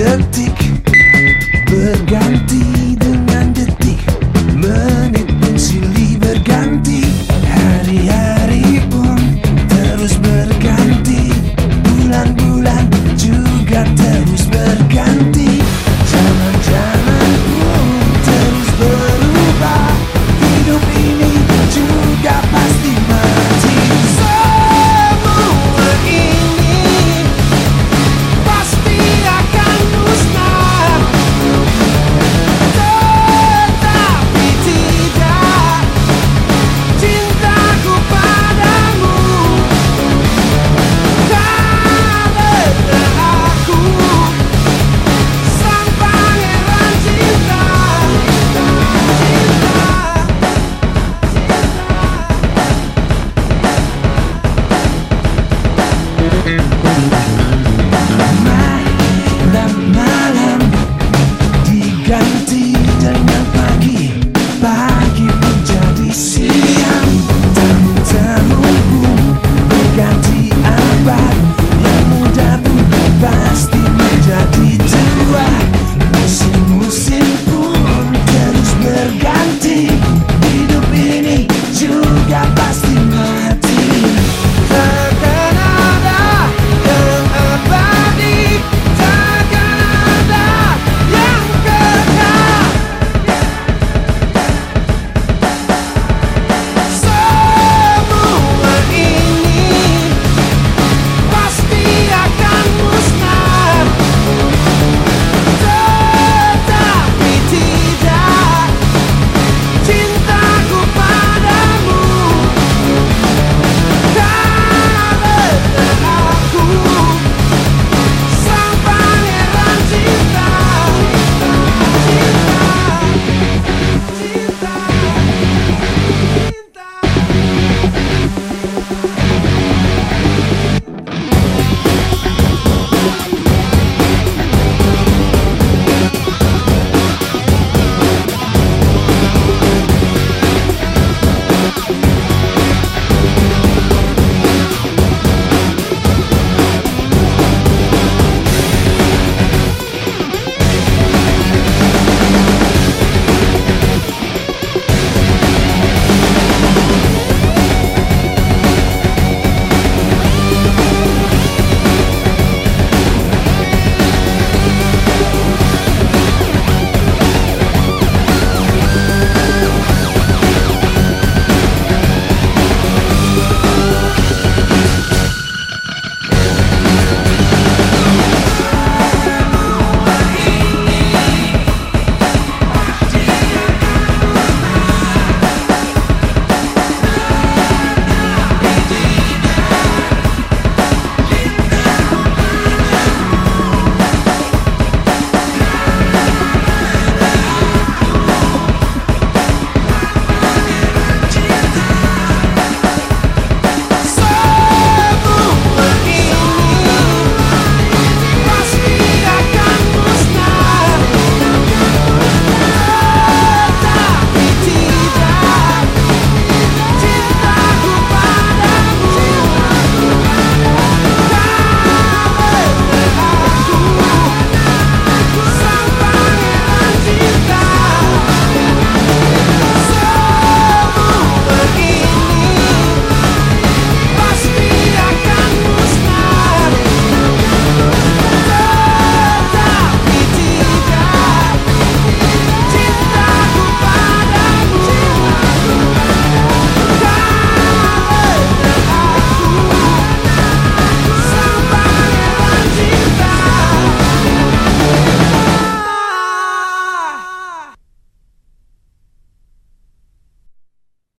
identity